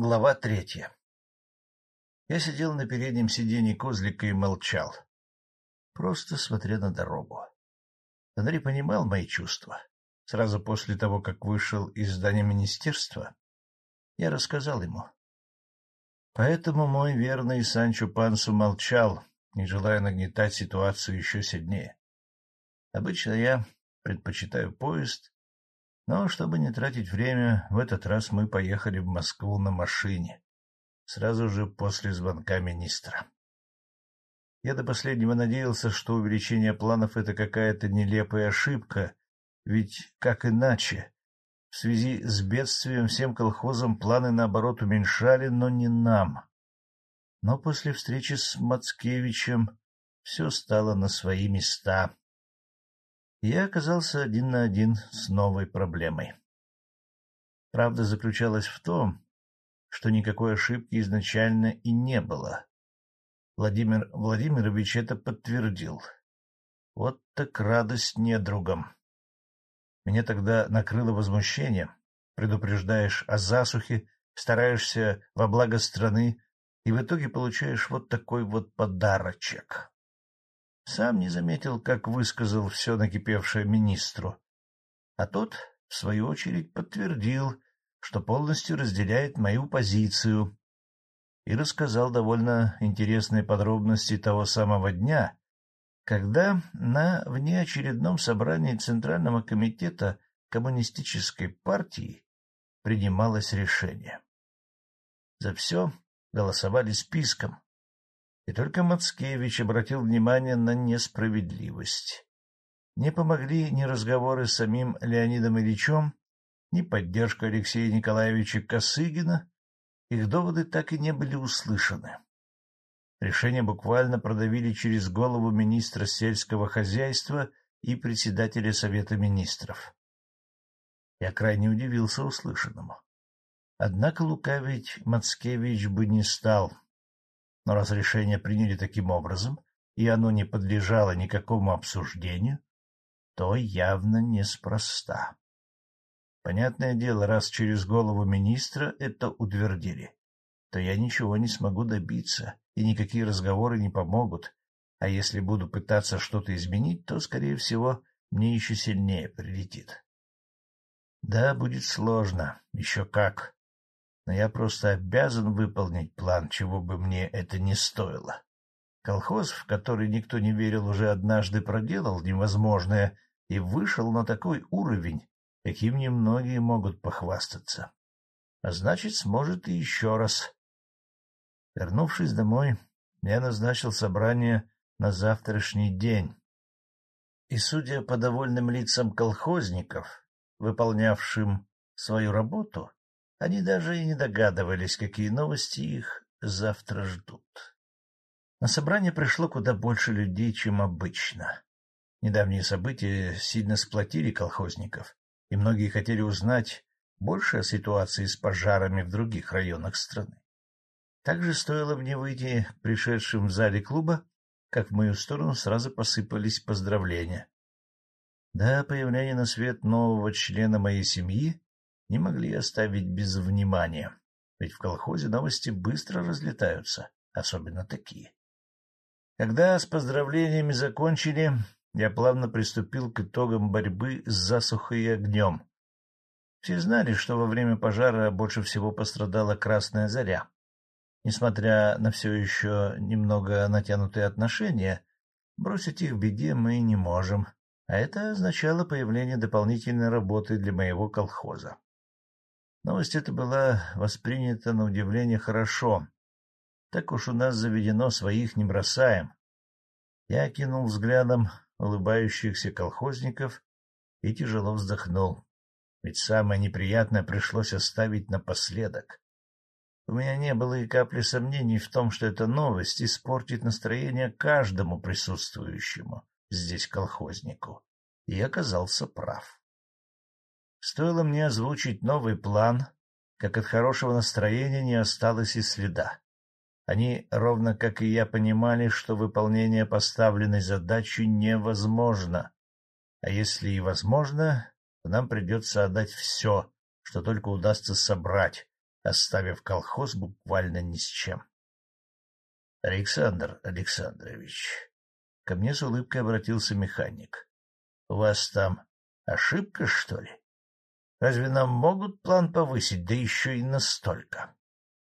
Глава третья Я сидел на переднем сиденье козлика и молчал, просто смотря на дорогу. Андрей понимал мои чувства. Сразу после того, как вышел из здания министерства, я рассказал ему. Поэтому мой верный Санчо Пансу молчал, не желая нагнетать ситуацию еще сильнее. Обычно я предпочитаю поезд но, чтобы не тратить время, в этот раз мы поехали в Москву на машине, сразу же после звонка министра. Я до последнего надеялся, что увеличение планов — это какая-то нелепая ошибка, ведь как иначе? В связи с бедствием всем колхозам планы, наоборот, уменьшали, но не нам. Но после встречи с Мацкевичем все стало на свои места я оказался один на один с новой проблемой. Правда заключалась в том, что никакой ошибки изначально и не было. Владимир Владимирович это подтвердил. Вот так радость недругам. Меня тогда накрыло возмущение. Предупреждаешь о засухе, стараешься во благо страны, и в итоге получаешь вот такой вот подарочек. Сам не заметил, как высказал все накипевшее министру. А тот, в свою очередь, подтвердил, что полностью разделяет мою позицию, и рассказал довольно интересные подробности того самого дня, когда на внеочередном собрании Центрального комитета Коммунистической партии принималось решение. За все голосовали списком, и только Мацкевич обратил внимание на несправедливость. Не помогли ни разговоры с самим Леонидом Ильичем, ни поддержка Алексея Николаевича Косыгина, их доводы так и не были услышаны. Решение буквально продавили через голову министра сельского хозяйства и председателя Совета министров. Я крайне удивился услышанному. Однако лукавить Мацкевич бы не стал, но раз решение приняли таким образом, и оно не подлежало никакому обсуждению, то явно неспроста. Понятное дело, раз через голову министра это утвердили, то я ничего не смогу добиться, и никакие разговоры не помогут, а если буду пытаться что-то изменить, то, скорее всего, мне еще сильнее прилетит. Да, будет сложно, еще как но я просто обязан выполнить план, чего бы мне это ни стоило. Колхоз, в который никто не верил, уже однажды проделал невозможное и вышел на такой уровень, каким немногие могут похвастаться. А значит, сможет и еще раз. Вернувшись домой, я назначил собрание на завтрашний день. И, судя по довольным лицам колхозников, выполнявшим свою работу, они даже и не догадывались, какие новости их завтра ждут. На собрание пришло куда больше людей, чем обычно. Недавние события сильно сплотили колхозников, и многие хотели узнать больше о ситуации с пожарами в других районах страны. Также стоило мне выйти к пришедшим в зале клуба, как в мою сторону сразу посыпались поздравления. Да, появление на свет нового члена моей семьи не могли оставить без внимания, ведь в колхозе новости быстро разлетаются, особенно такие. Когда с поздравлениями закончили, я плавно приступил к итогам борьбы с засухой и огнем. Все знали, что во время пожара больше всего пострадала Красная Заря. Несмотря на все еще немного натянутые отношения, бросить их в беде мы не можем, а это означало появление дополнительной работы для моего колхоза. Новость эта была воспринята на удивление хорошо. Так уж у нас заведено, своих не бросаем. Я кинул взглядом улыбающихся колхозников и тяжело вздохнул. Ведь самое неприятное пришлось оставить напоследок. У меня не было и капли сомнений в том, что эта новость испортит настроение каждому присутствующему здесь колхознику. И оказался прав. Стоило мне озвучить новый план, как от хорошего настроения не осталось и следа. Они, ровно как и я, понимали, что выполнение поставленной задачи невозможно. А если и возможно, то нам придется отдать все, что только удастся собрать, оставив колхоз буквально ни с чем. — Александр Александрович, ко мне с улыбкой обратился механик. — У вас там ошибка, что ли? Разве нам могут план повысить, да еще и настолько?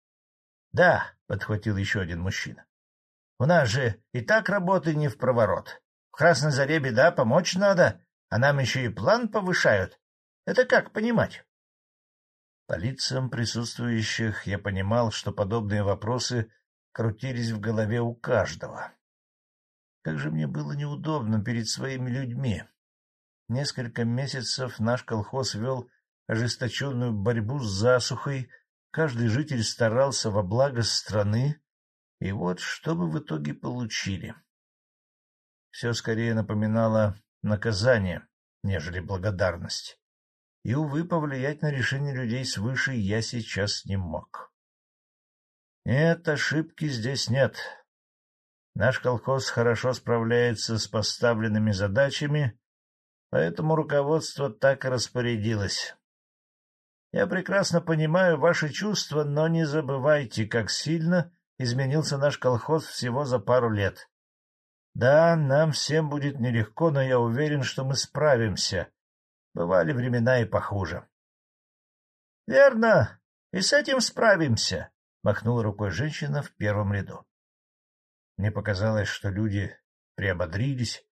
— Да, — подхватил еще один мужчина. — У нас же и так работы не в проворот. В Красной Заре беда, помочь надо, а нам еще и план повышают. Это как понимать? По лицам присутствующих я понимал, что подобные вопросы крутились в голове у каждого. Как же мне было неудобно перед своими людьми. Несколько месяцев наш колхоз вел ожесточенную борьбу с засухой, каждый житель старался во благо страны, и вот что мы в итоге получили. Все скорее напоминало наказание, нежели благодарность. И, увы, повлиять на решение людей свыше я сейчас не мог. Нет, ошибки здесь нет. Наш колхоз хорошо справляется с поставленными задачами, поэтому руководство так распорядилось. Я прекрасно понимаю ваши чувства, но не забывайте, как сильно изменился наш колхоз всего за пару лет. Да, нам всем будет нелегко, но я уверен, что мы справимся. Бывали времена и похуже. — Верно, и с этим справимся, — махнула рукой женщина в первом ряду. Мне показалось, что люди приободрились,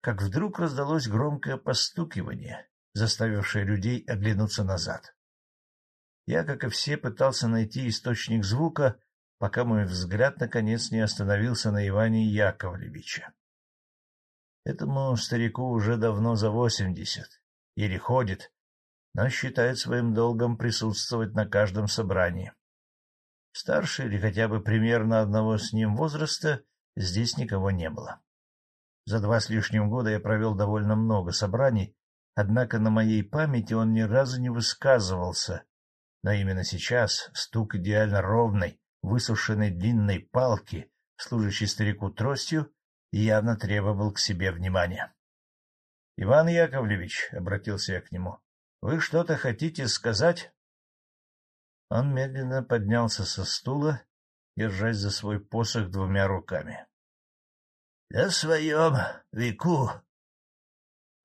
как вдруг раздалось громкое постукивание, заставившее людей оглянуться назад. Я, как и все, пытался найти источник звука, пока мой взгляд наконец не остановился на Иване Яковлевиче. Этому старику уже давно за восемьдесят, еле ходит, но считает своим долгом присутствовать на каждом собрании. Старше или хотя бы примерно одного с ним возраста здесь никого не было. За два с лишним года я провел довольно много собраний, однако на моей памяти он ни разу не высказывался, но именно сейчас стук идеально ровной, высушенной длинной палки, служащей старику тростью, явно требовал к себе внимания. — Иван Яковлевич, — обратился я к нему, — вы что-то хотите сказать? Он медленно поднялся со стула, держась за свой посох двумя руками. — На своем веку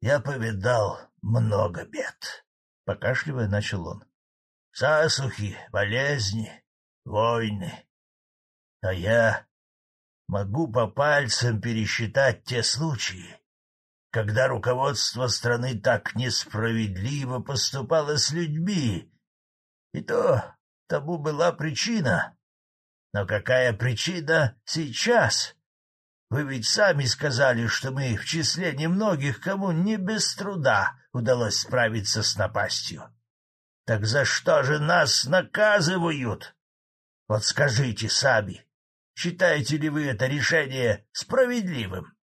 я повидал много бед, — покашливая начал он. — Засухи, болезни, войны. Но я могу по пальцам пересчитать те случаи, когда руководство страны так несправедливо поступало с людьми, и то тому была причина. Но какая причина сейчас? Вы ведь сами сказали, что мы в числе немногих, кому не без труда удалось справиться с напастью. Так за что же нас наказывают? Вот скажите сами, считаете ли вы это решение справедливым?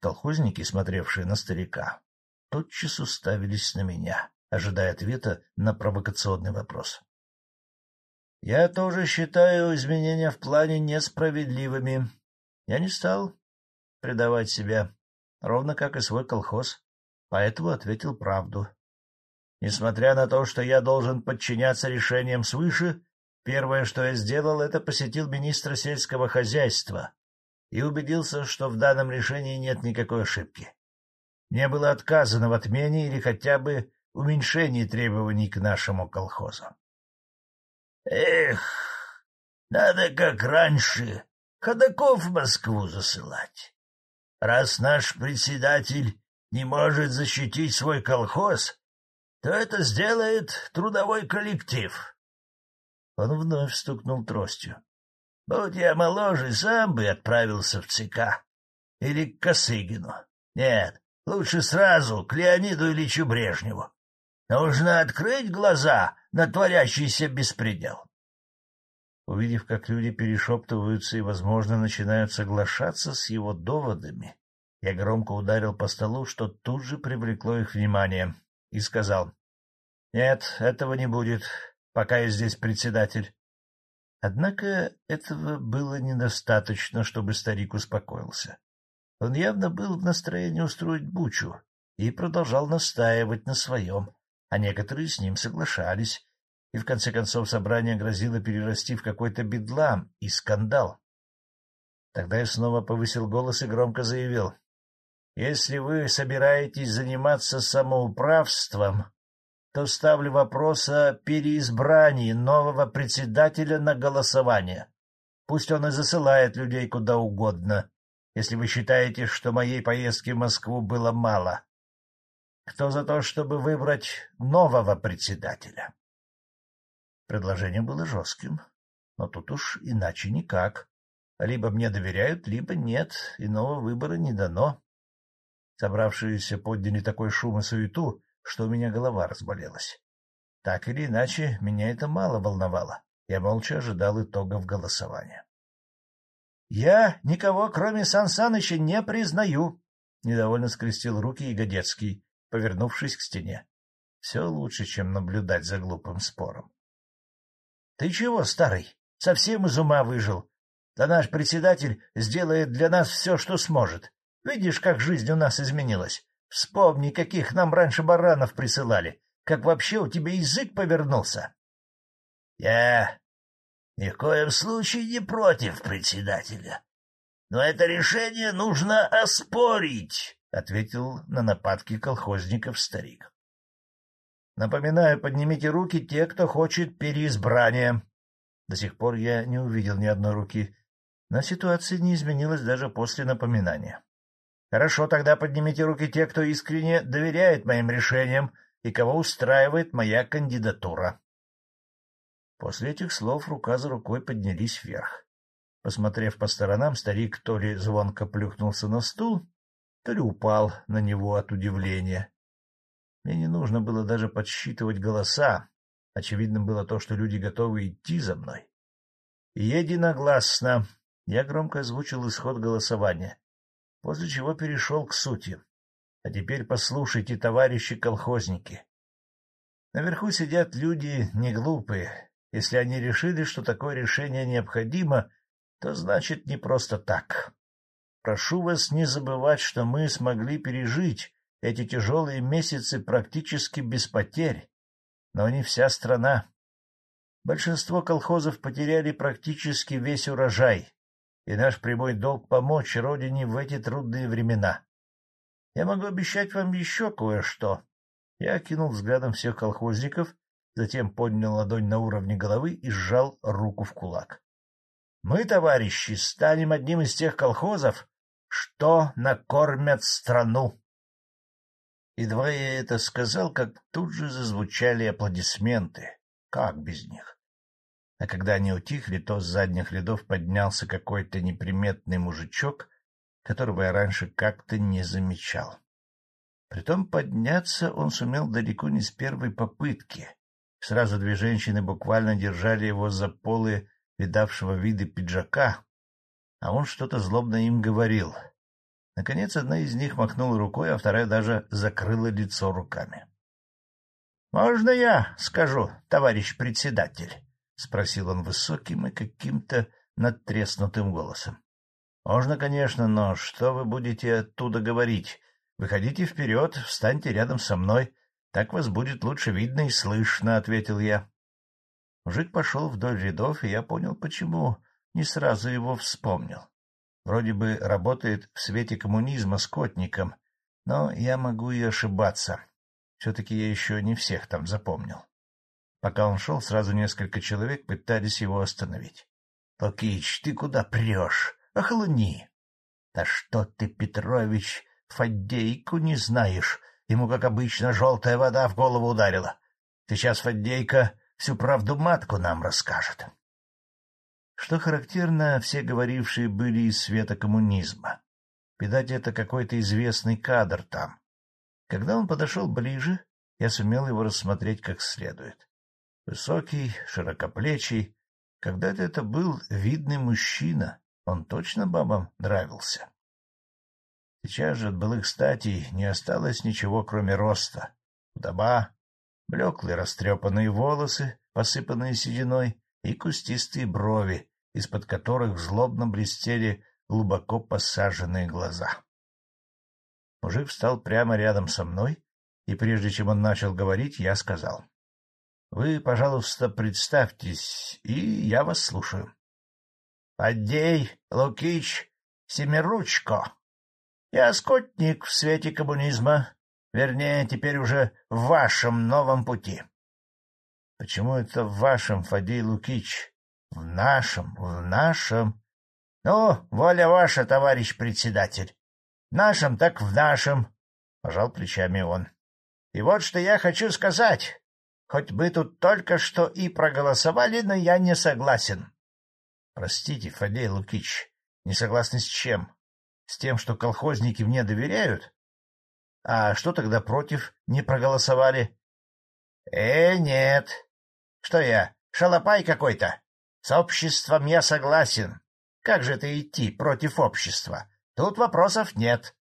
Колхозники, смотревшие на старика, тотчас уставились на меня ожидая ответа на провокационный вопрос. Я тоже считаю изменения в плане несправедливыми. Я не стал предавать себя, ровно как и свой колхоз, поэтому ответил правду. Несмотря на то, что я должен подчиняться решениям свыше, первое, что я сделал, это посетил министра сельского хозяйства и убедился, что в данном решении нет никакой ошибки. Мне было отказано в отмене или хотя бы уменьшении требований к нашему колхозу. — Эх, надо как раньше ходаков в Москву засылать. Раз наш председатель не может защитить свой колхоз, то это сделает трудовой коллектив. Он вновь стукнул тростью. Будь я моложе, сам бы отправился в ЦК. Или к Косыгину. Нет, лучше сразу к Леониду Ильичу Брежневу. Нужно открыть глаза на творящийся беспредел. Увидев, как люди перешептываются и, возможно, начинают соглашаться с его доводами, я громко ударил по столу, что тут же привлекло их внимание, и сказал, — Нет, этого не будет, пока я здесь председатель. Однако этого было недостаточно, чтобы старик успокоился. Он явно был в настроении устроить бучу и продолжал настаивать на своем, а некоторые с ним соглашались, и в конце концов собрание грозило перерасти в какой-то бедлам и скандал. Тогда я снова повысил голос и громко заявил. — Если вы собираетесь заниматься самоуправством, то ставлю вопрос о переизбрании нового председателя на голосование. Пусть он и засылает людей куда угодно, если вы считаете, что моей поездки в Москву было мало. Кто за то, чтобы выбрать нового председателя? Предложение было жестким, но тут уж иначе никак. Либо мне доверяют, либо нет, иного выбора не дано. Собравшиеся подняли такой шум и суету, что у меня голова разболелась. Так или иначе, меня это мало волновало. Я молча ожидал итогов голосования. — Я никого, кроме Сан Саныча, не признаю, — недовольно скрестил руки Ягодецкий, повернувшись к стене. Все лучше, чем наблюдать за глупым спором. — Ты чего, старый, совсем из ума выжил? Да наш председатель сделает для нас все, что сможет. Видишь, как жизнь у нас изменилась. Вспомни, каких нам раньше баранов присылали. Как вообще у тебя язык повернулся? — Я ни в коем случае не против председателя. Но это решение нужно оспорить, — ответил на нападки колхозников старик. — Напоминаю, поднимите руки те, кто хочет переизбрания. До сих пор я не увидел ни одной руки, но ситуация не изменилась даже после напоминания. Хорошо, тогда поднимите руки те, кто искренне доверяет моим решениям и кого устраивает моя кандидатура. После этих слов рука за рукой поднялись вверх. Посмотрев по сторонам, старик то ли звонко плюхнулся на стул, то ли упал на него от удивления. Мне не нужно было даже подсчитывать голоса. Очевидно было то, что люди готовы идти за мной. Единогласно я громко озвучил исход голосования после чего перешел к сути. А теперь послушайте, товарищи колхозники. Наверху сидят люди не глупые. Если они решили, что такое решение необходимо, то значит не просто так. Прошу вас не забывать, что мы смогли пережить эти тяжелые месяцы практически без потерь, но не вся страна. Большинство колхозов потеряли практически весь урожай, и наш прямой долг — помочь Родине в эти трудные времена. Я могу обещать вам еще кое-что. Я окинул взглядом всех колхозников, затем поднял ладонь на уровне головы и сжал руку в кулак. Мы, товарищи, станем одним из тех колхозов, что накормят страну. Едва я это сказал, как тут же зазвучали аплодисменты. Как без них? а когда они утихли, то с задних рядов поднялся какой-то неприметный мужичок, которого я раньше как-то не замечал. Притом подняться он сумел далеко не с первой попытки. Сразу две женщины буквально держали его за полы видавшего виды пиджака, а он что-то злобно им говорил. Наконец, одна из них махнула рукой, а вторая даже закрыла лицо руками. — Можно я скажу, товарищ председатель? — спросил он высоким и каким-то надтреснутым голосом. — Можно, конечно, но что вы будете оттуда говорить? Выходите вперед, встаньте рядом со мной. Так вас будет лучше видно и слышно, — ответил я. Мужик пошел вдоль рядов, и я понял, почему не сразу его вспомнил. Вроде бы работает в свете коммунизма скотником, но я могу и ошибаться. Все-таки я еще не всех там запомнил. Пока он шел, сразу несколько человек пытались его остановить. — Лукич, ты куда прешь? Охлуни! — Да что ты, Петрович, Фаддейку не знаешь? Ему, как обычно, желтая вода в голову ударила. Сейчас Фаддейка всю правду матку нам расскажет. Что характерно, все говорившие были из света коммунизма. Видать, это какой-то известный кадр там. Когда он подошел ближе, я сумел его рассмотреть как следует. Высокий, широкоплечий. Когда-то это был видный мужчина. Он точно бабам нравился. Сейчас же от былых статей не осталось ничего, кроме роста. Худоба, блеклые растрепанные волосы, посыпанные сединой, и кустистые брови, из-под которых злобно блестели глубоко посаженные глаза. Мужик встал прямо рядом со мной, и прежде чем он начал говорить, я сказал. Вы, пожалуйста, представьтесь, и я вас слушаю. — Поддей Лукич Семиручко. Я скотник в свете коммунизма, вернее, теперь уже в вашем новом пути. — Почему это в вашем, Фадей Лукич? — В нашем, в нашем. — Ну, воля ваша, товарищ председатель. В нашем так в нашем, — пожал плечами он. — И вот что я хочу сказать. Хоть мы тут только что и проголосовали, но я не согласен. — Простите, Фадей Лукич, не согласны с чем? С тем, что колхозники мне доверяют? А что тогда против не проголосовали? — Э, нет. Что я, шалопай какой-то? С обществом я согласен. Как же это идти против общества? Тут вопросов нет.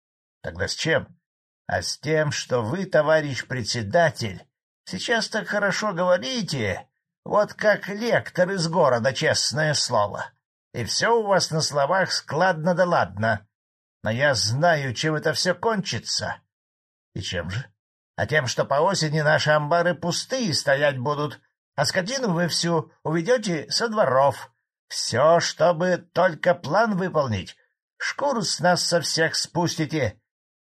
Тогда с чем? А с тем, что вы, товарищ председатель, сейчас так хорошо говорите, вот как лектор из города, честное слово. И все у вас на словах складно да ладно. Но я знаю, чем это все кончится. И чем же? А тем, что по осени наши амбары пустые стоять будут, а скотину вы всю уведете со дворов. Все, чтобы только план выполнить. Шкуру с нас со всех спустите,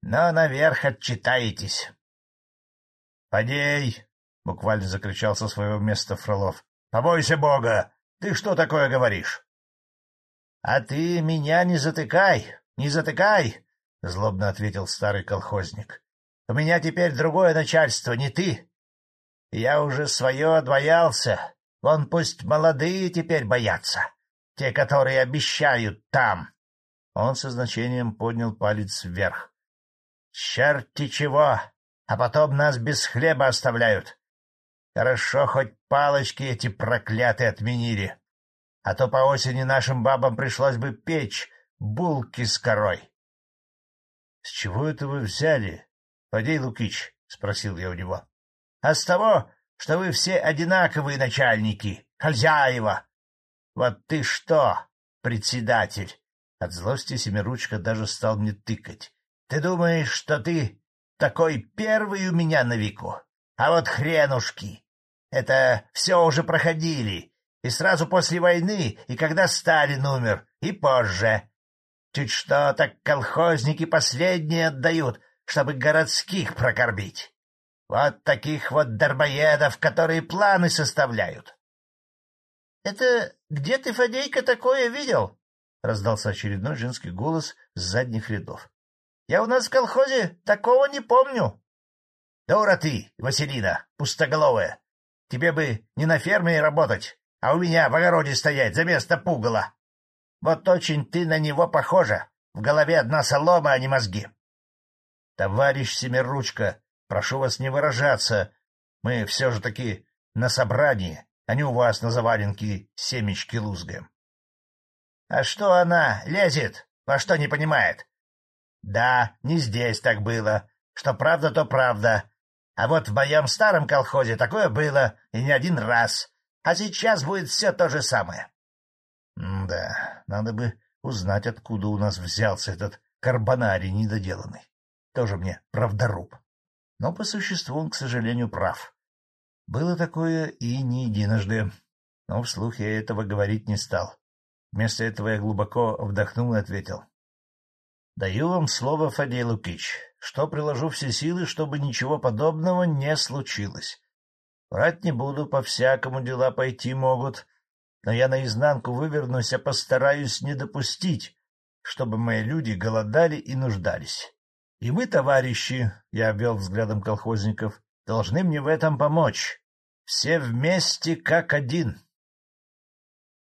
но наверх отчитаетесь. — Подей! — буквально закричал со своего места Фролов. — Побойся Бога! Ты что такое говоришь? — А ты меня не затыкай, не затыкай! — злобно ответил старый колхозник. — У меня теперь другое начальство, не ты. Я уже свое отбоялся. Вон пусть молодые теперь боятся, те, которые обещают там. Он со значением поднял палец вверх. — Черти чего! А потом нас без хлеба оставляют. Хорошо, хоть палочки эти проклятые отменили. А то по осени нашим бабам пришлось бы печь булки с корой. — С чего это вы взяли, Фадей Лукич? — спросил я у него. — А с того, что вы все одинаковые начальники, хозяева. Вот ты что, председатель? От злости Семиручка даже стал мне тыкать. Ты думаешь, что ты такой первый у меня на веку? А вот хренушки! Это все уже проходили. И сразу после войны, и когда Сталин умер, и позже. Чуть что, так колхозники последние отдают, чтобы городских прокормить. Вот таких вот дармоедов, которые планы составляют. — Это где ты, Фадейка, такое видел? — раздался очередной женский голос с задних рядов. — Я у нас в колхозе такого не помню. Дура ты, Василина, пустоголовая. Тебе бы не на ферме работать, а у меня в огороде стоять за место пугала. Вот очень ты на него похожа. В голове одна солома, а не мозги. Товарищ Семеручка, прошу вас не выражаться. Мы все же таки на собрании, а не у вас на заваленке семечки лузгаем. А что она лезет? Во что не понимает? Да, не здесь так было. Что правда, то правда. А вот в моем старом колхозе такое было и не один раз. А сейчас будет все то же самое. Да, надо бы узнать, откуда у нас взялся этот карбонарий недоделанный. Тоже мне правдоруб. Но по существу он, к сожалению, прав. Было такое и не единожды. Но вслух я этого говорить не стал. Вместо этого я глубоко вдохнул и ответил. — Даю вам слово, Фадей Лукич, что приложу все силы, чтобы ничего подобного не случилось. Врать не буду, по-всякому дела пойти могут, но я наизнанку вывернусь, а постараюсь не допустить, чтобы мои люди голодали и нуждались. И вы, товарищи, — я обвел взглядом колхозников, — должны мне в этом помочь. Все вместе как один.